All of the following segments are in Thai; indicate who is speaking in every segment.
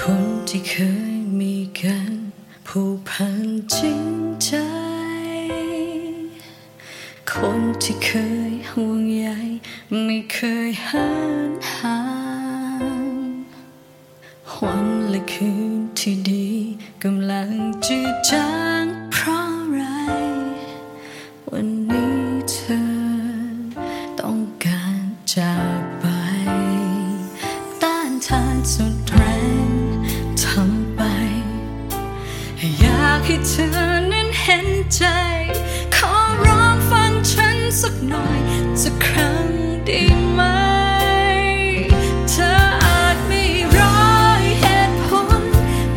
Speaker 1: คนที่เคยมีกันผูกพันจริงใจ คนที่เคยห่วงใยไม่เคยห่างห่างวันและคืนที่ดีกำลังจืดจางเพราะอะไรวัน ใจ ขอร้องฟังฉันสักหน่อยสักครั้งได้ไหมเธออาจมีร้อยเหตุผล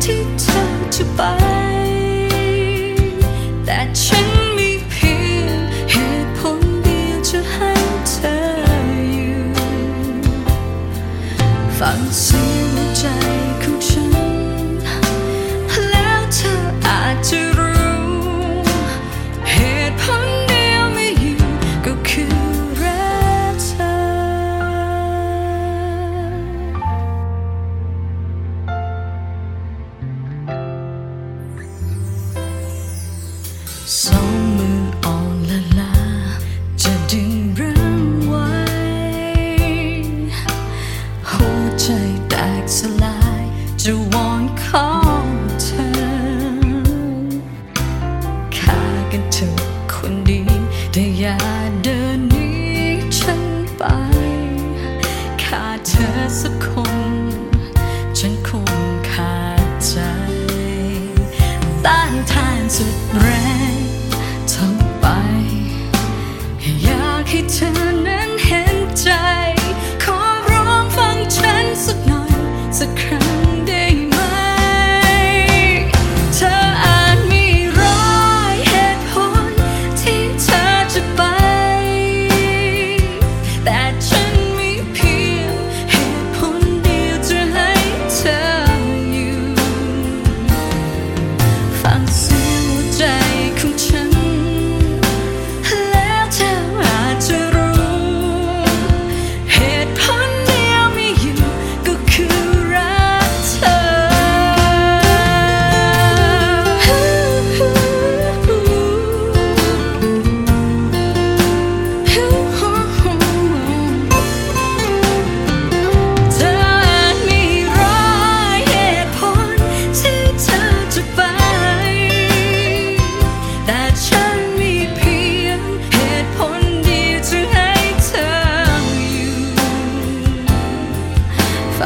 Speaker 1: ที่เธอจะไป แต่ฉันมีเพียงเหตุผลเดียวจะให้เธออยู่ ฟังเสียงใจของฉัน สองมืออ่อนละลา จะดึงรั้งไว้ หัวใจแตกสลาย จะวอนของเธอฆ่ากันเถอะคนดีแต่อย่าเดินหนีฉันไปขาดเธอสักคน ฉันคงขาดใจต้านทานสุดแรง ให้เธอนั้นเห็นใจ ขอร้องฟังฉันสักหน่อยสักครั้ง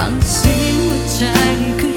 Speaker 1: 放弃我，才。